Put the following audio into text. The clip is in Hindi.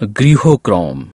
Grihochrome